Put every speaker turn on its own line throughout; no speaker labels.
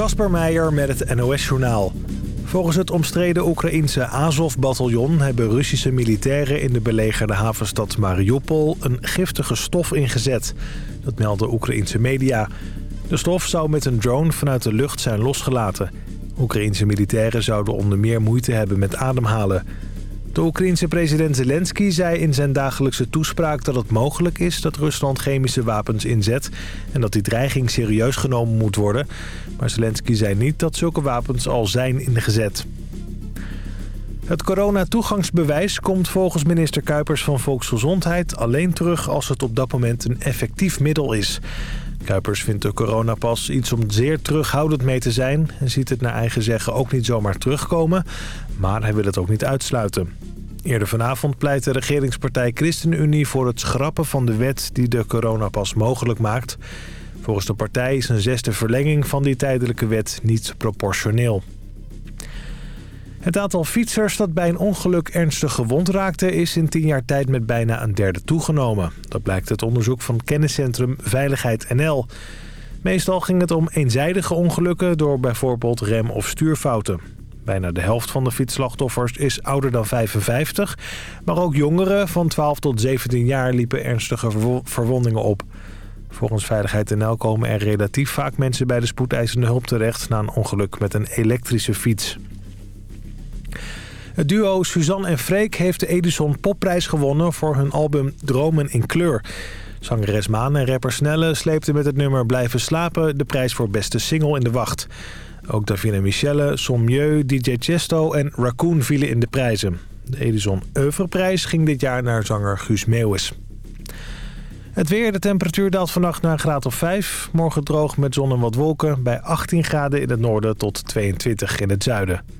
Kasper Meijer met het NOS-journaal. Volgens het omstreden Oekraïense Azov-bataljon... hebben Russische militairen in de belegerde havenstad Mariupol... een giftige stof ingezet. Dat melden Oekraïense media. De stof zou met een drone vanuit de lucht zijn losgelaten. Oekraïense militairen zouden onder meer moeite hebben met ademhalen. De Oekraïense president Zelensky zei in zijn dagelijkse toespraak dat het mogelijk is dat Rusland chemische wapens inzet en dat die dreiging serieus genomen moet worden. Maar Zelensky zei niet dat zulke wapens al zijn ingezet. Het coronatoegangsbewijs komt volgens minister Kuipers van Volksgezondheid alleen terug als het op dat moment een effectief middel is. Kuipers vindt de coronapas iets om zeer terughoudend mee te zijn... en ziet het naar eigen zeggen ook niet zomaar terugkomen... maar hij wil het ook niet uitsluiten. Eerder vanavond pleit de regeringspartij ChristenUnie voor het schrappen van de wet die de coronapas mogelijk maakt. Volgens de partij is een zesde verlenging van die tijdelijke wet niet proportioneel. Het aantal fietsers dat bij een ongeluk ernstig gewond raakte... is in tien jaar tijd met bijna een derde toegenomen. Dat blijkt uit onderzoek van kenniscentrum Veiligheid NL. Meestal ging het om eenzijdige ongelukken door bijvoorbeeld rem- of stuurfouten. Bijna de helft van de fietsslachtoffers is ouder dan 55. Maar ook jongeren van 12 tot 17 jaar liepen ernstige verwondingen op. Volgens Veiligheid NL komen er relatief vaak mensen bij de spoedeisende hulp terecht... na een ongeluk met een elektrische fiets. Het duo Suzanne en Freek heeft de Edison Popprijs gewonnen voor hun album Dromen in Kleur. Zangeres Maan en rapper Snelle sleepten met het nummer Blijven Slapen de prijs voor beste single in de wacht. Ook Davina Michelle, Sommieu, DJ Chesto en Raccoon vielen in de prijzen. De Edison Oeuvreprijs ging dit jaar naar zanger Guus Meeuwis. Het weer, de temperatuur daalt vannacht naar een graad of 5. Morgen droog met zon en wat wolken bij 18 graden in het noorden tot 22 in het zuiden.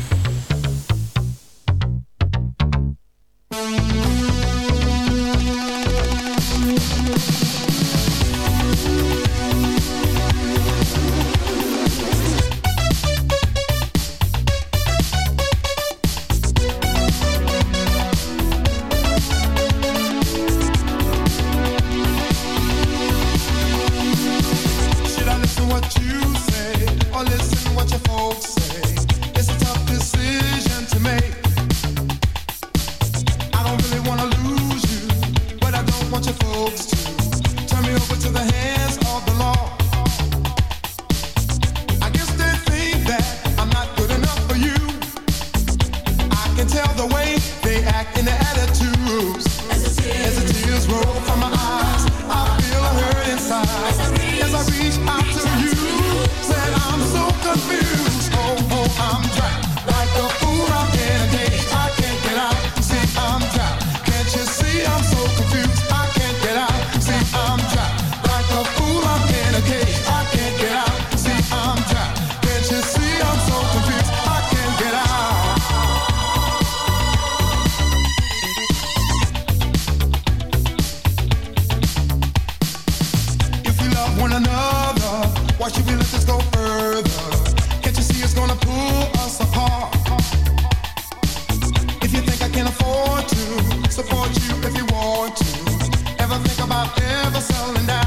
support you if you want to. Ever think about ever selling down?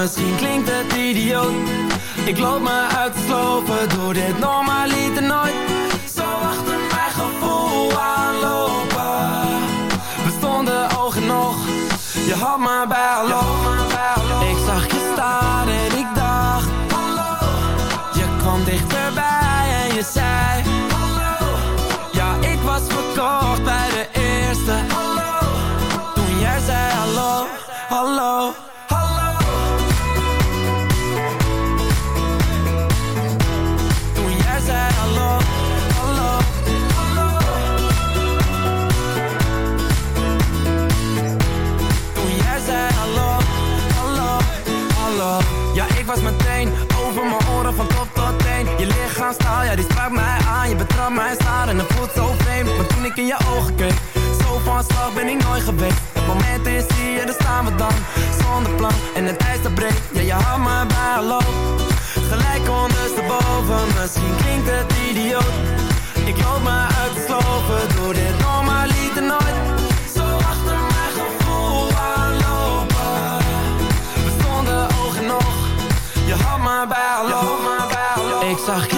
misschien klinkt het idioot. Ik loop me uit te slopen, doe dit normaliter nooit. Zo achter mijn gevoel aanlopen. We stonden ogen nog, je had me bij hallo. Ik zag je staan en ik dacht Hallo. Je kwam dichterbij en je zei Hallo. Ja, ik was verkocht
bij de eerste Mijn mij staan en het voelt zo vreemd. Maar toen ik in je ogen keek Zo van slag ben ik nooit geweest. Het moment is hier, daar staan we dan Zonder plan. En het ijs dat breekt Ja, je had me bij, hallo Gelijk ondersteboven Misschien klinkt het idioot. Ik loop me uit de sloven Doe dit normaal
liet er nooit. Zo achter mijn gevoel aanlopen. We stonden oog en Je had maar bij, Ik zag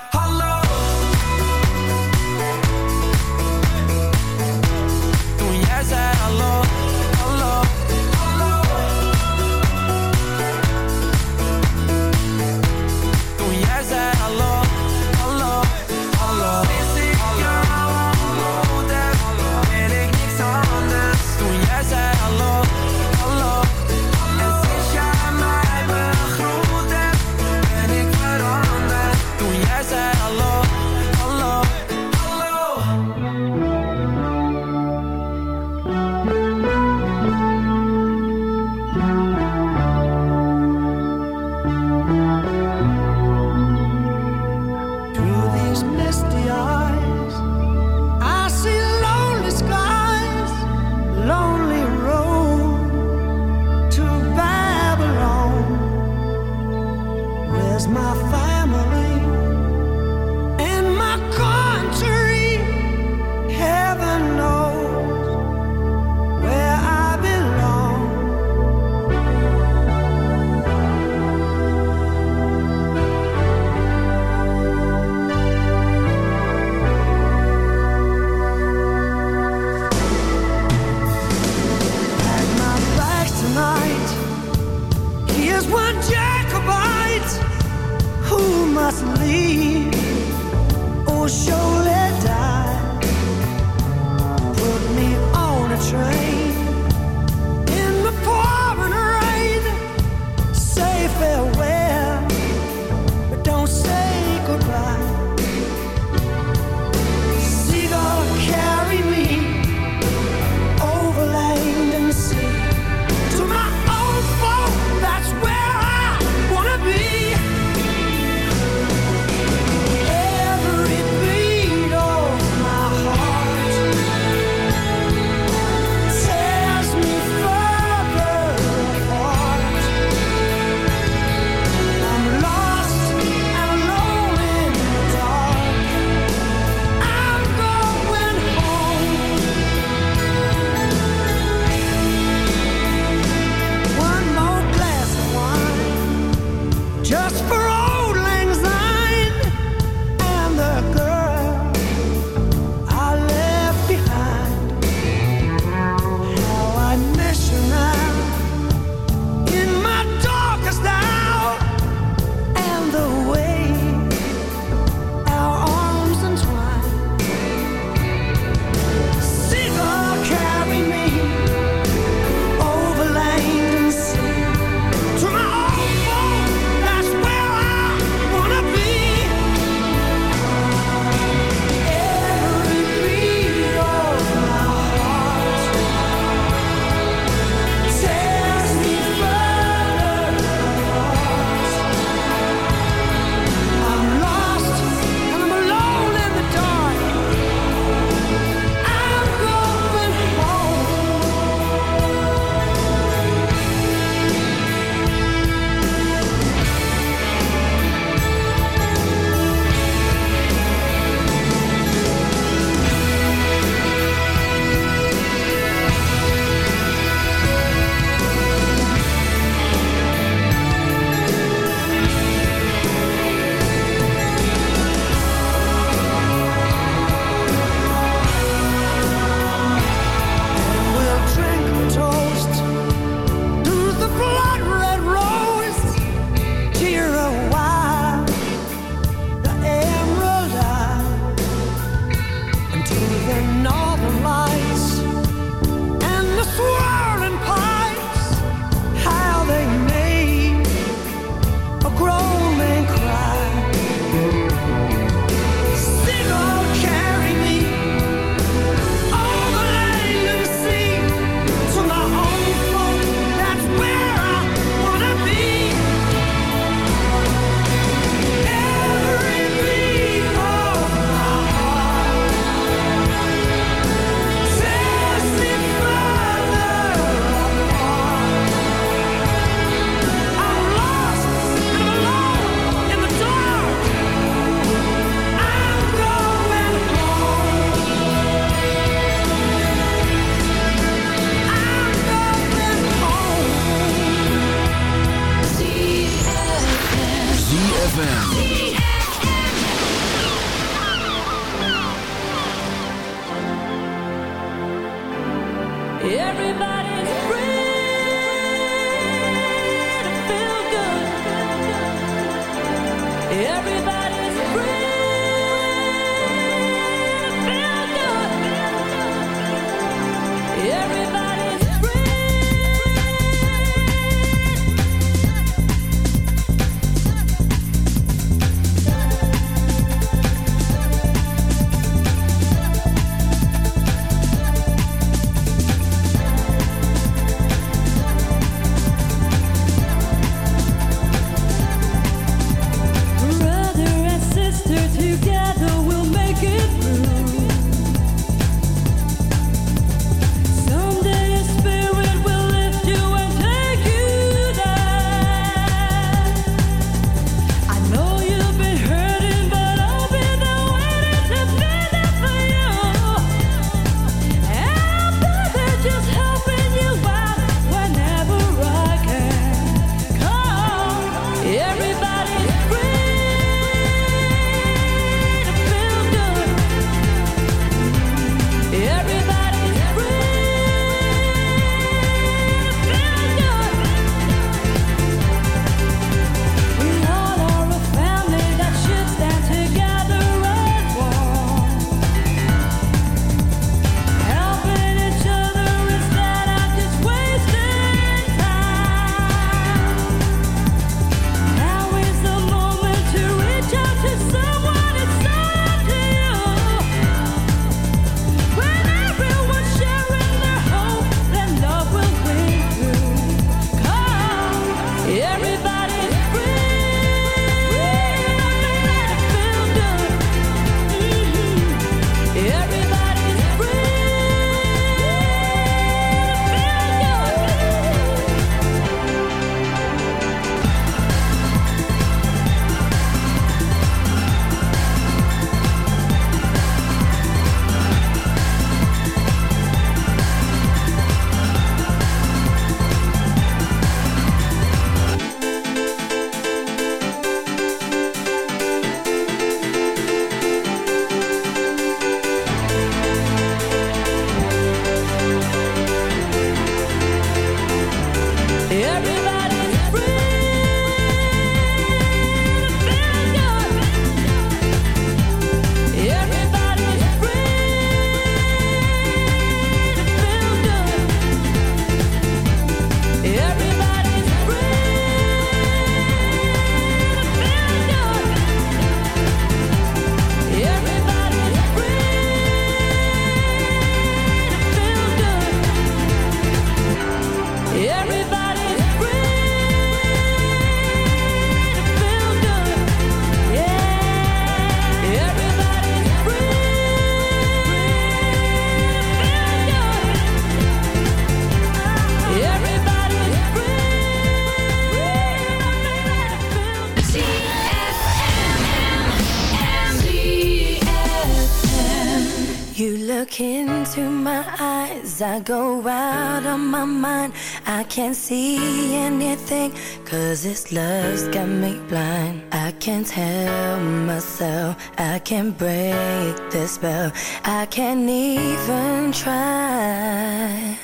can't see anything Cause this love's got me blind. I can't tell myself I can't break this spell. I can't even try.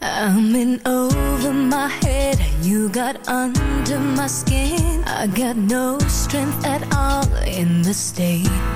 I'm in over my head You
got under my skin. I got no strength at all In the state.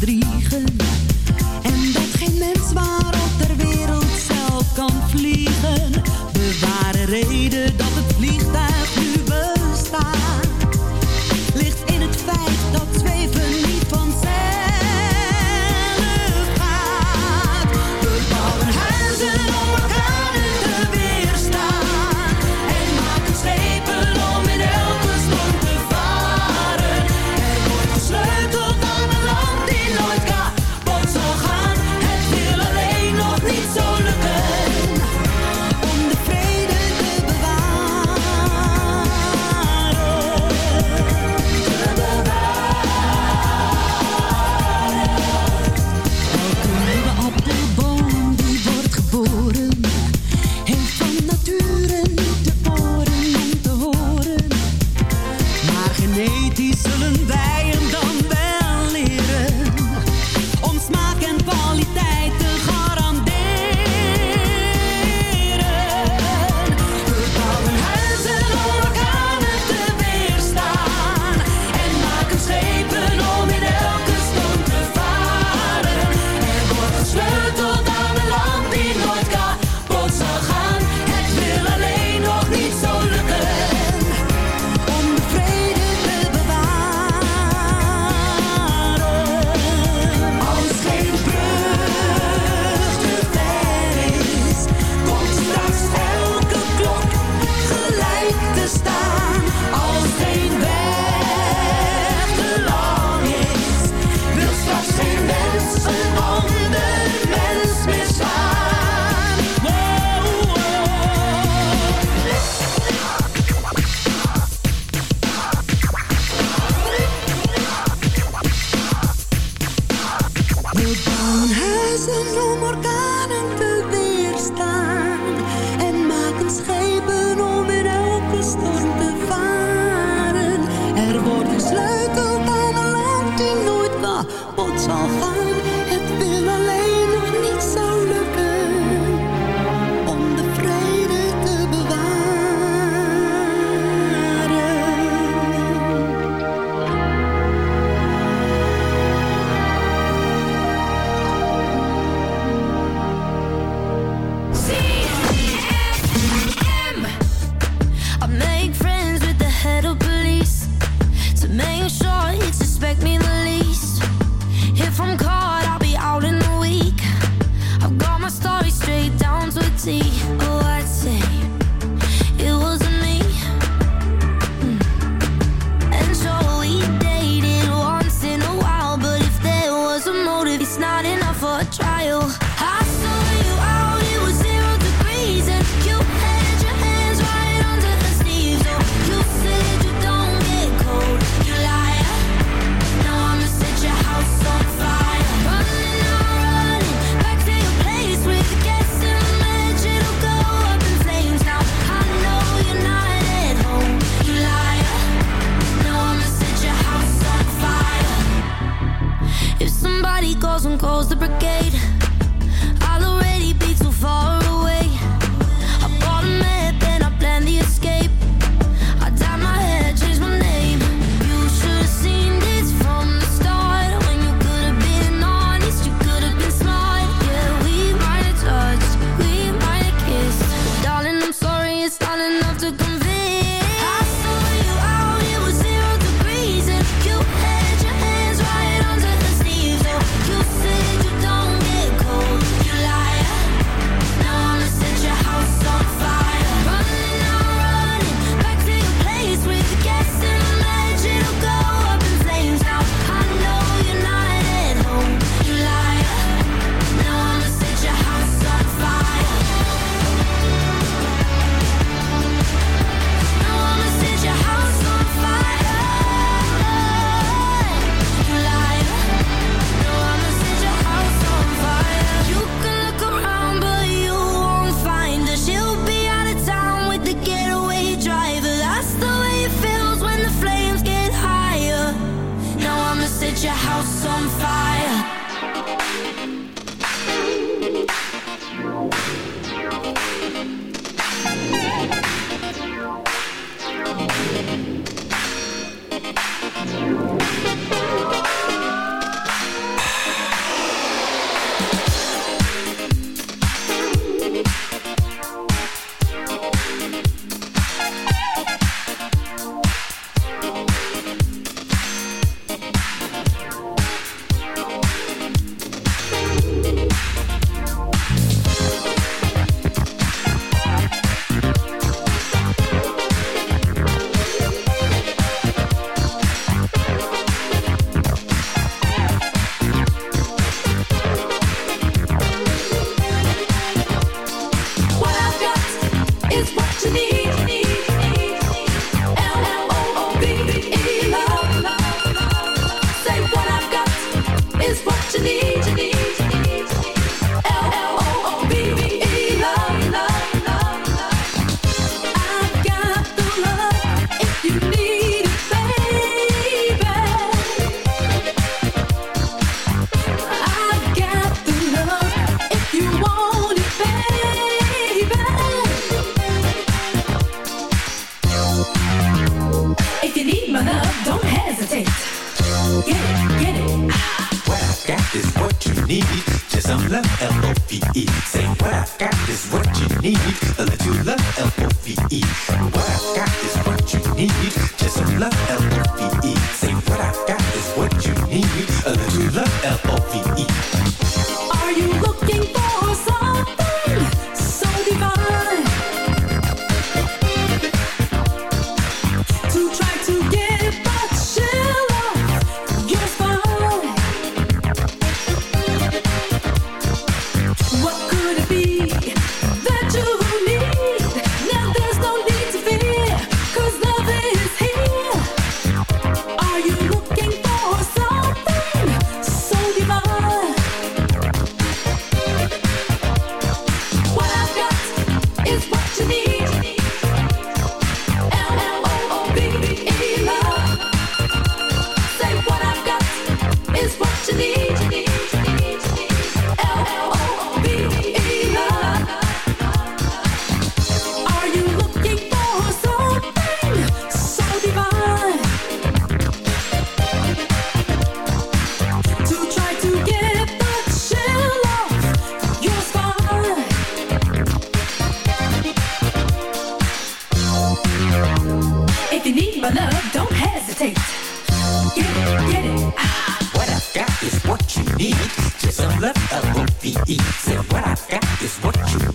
Madrid.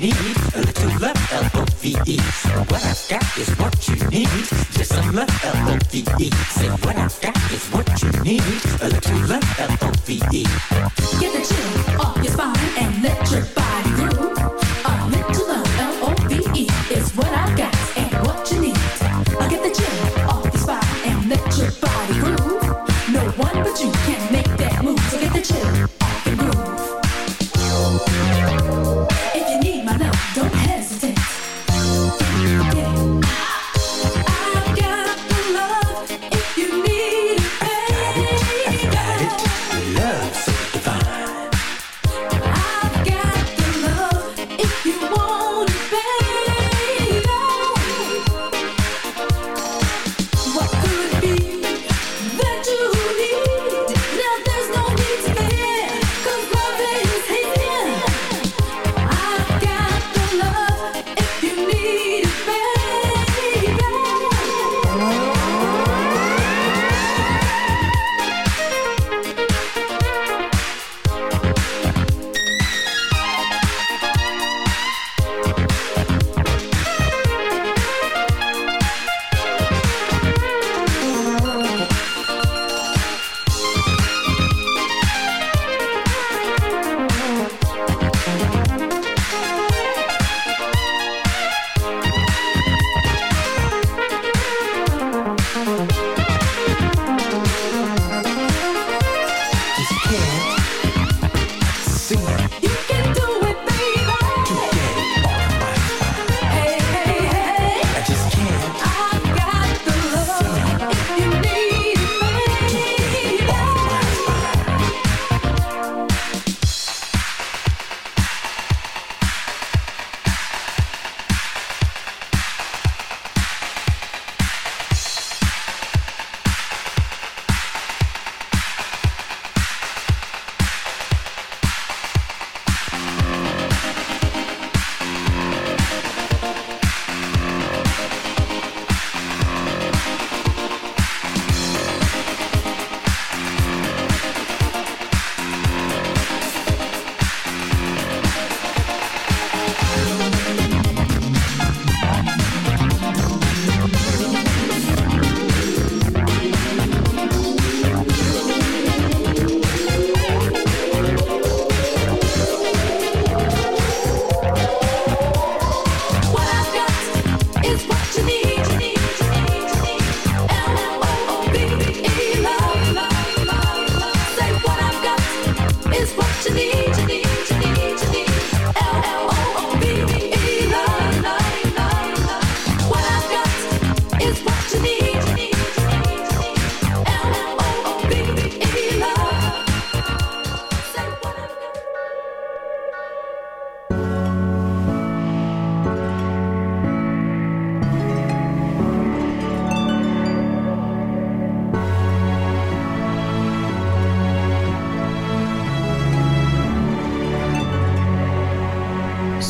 need a little love, L-O-V-E. So what I've got is what you need. Just some love, L-O-V-E. Say what I've got is what you need. A little love, L-O-V-E.
Give it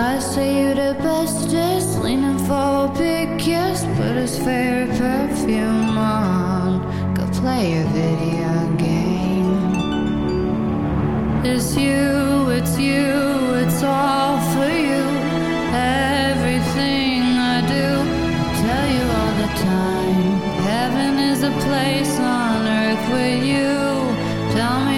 I say you're the bestest, leaning for a big kiss, put his favorite perfume on. Go play a video game. It's you, it's you, it's all for
you. Everything I do, I tell you all the time. Heaven is a place on earth with you. Tell me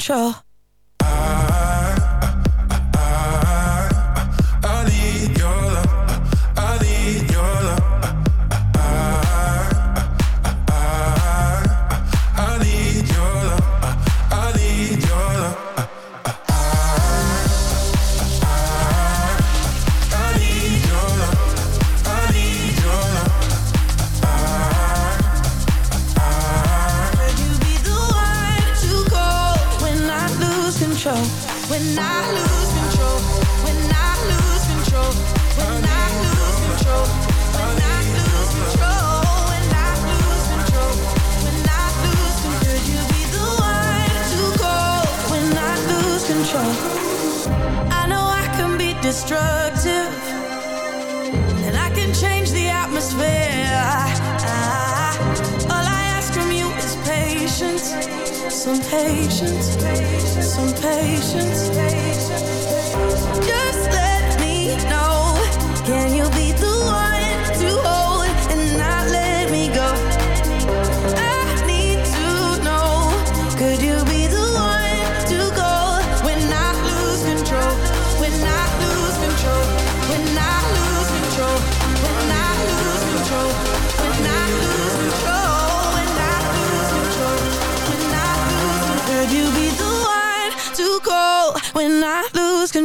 Control?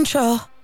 Control?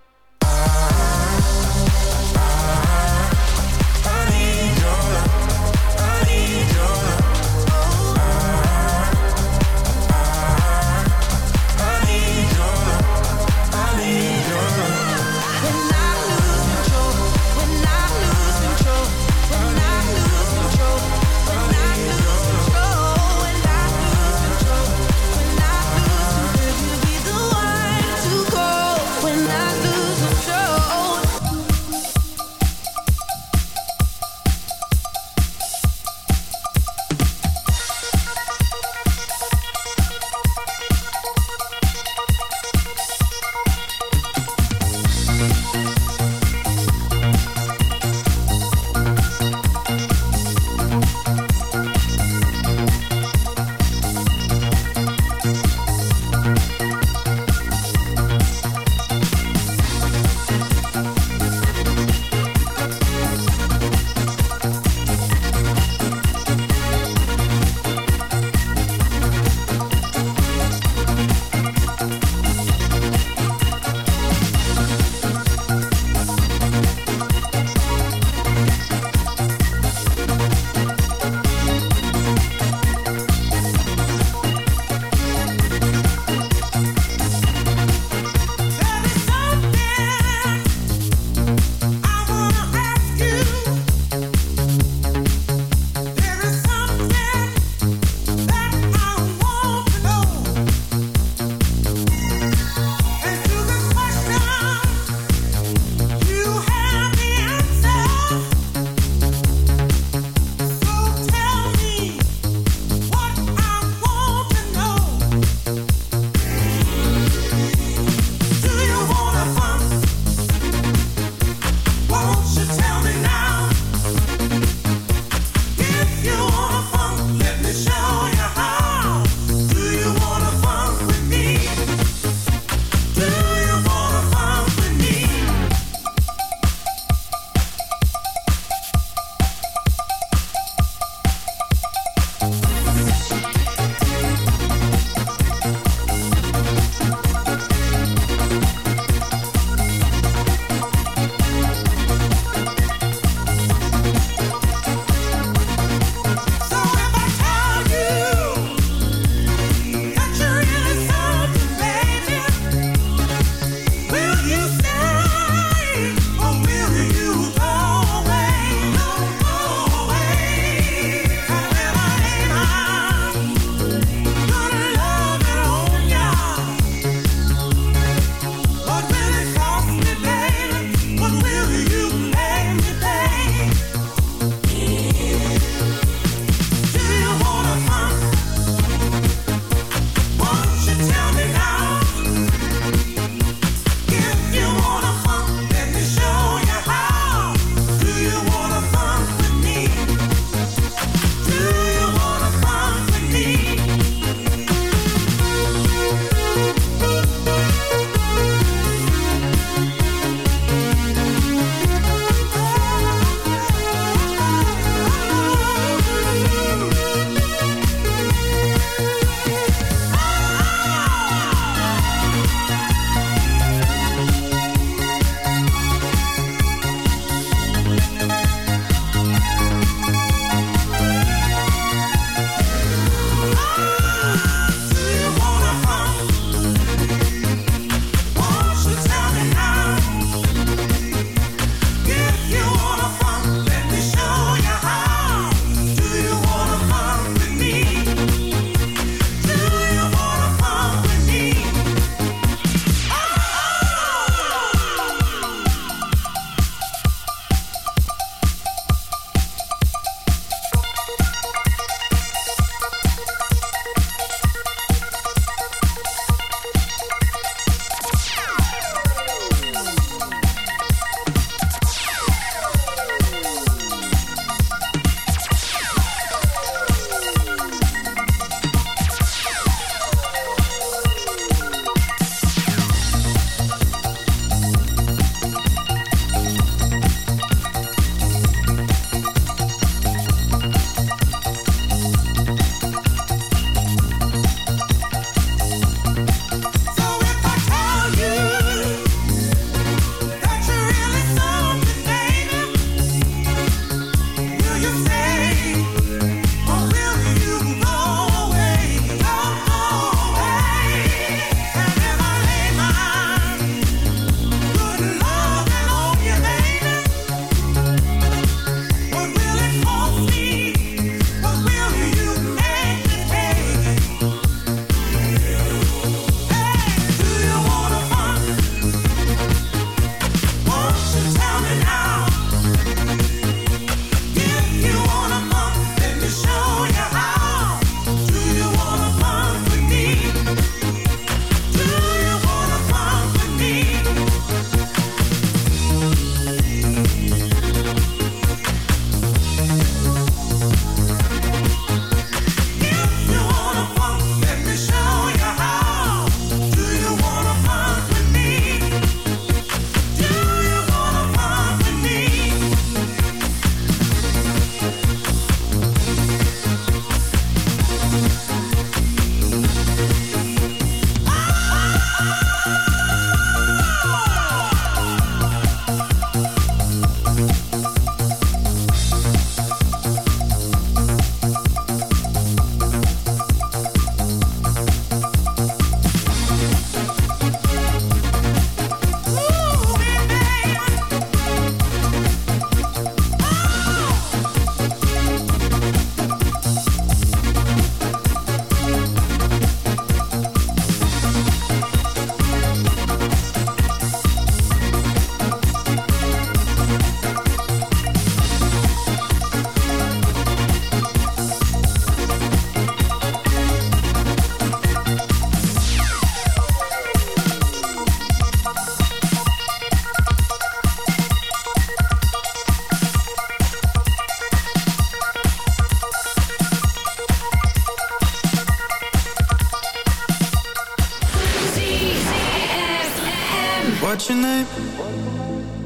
What's your name?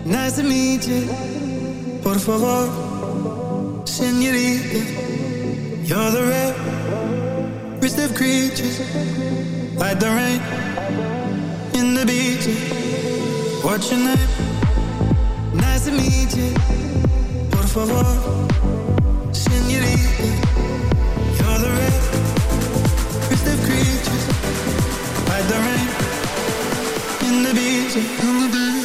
Nice to meet you. Por favor. You're the rarest of creatures. Like the rain in the beach. What's your name? Nice to meet you. Por favor. You're the rarest of creatures. Like the rain. the bees, on the
bees.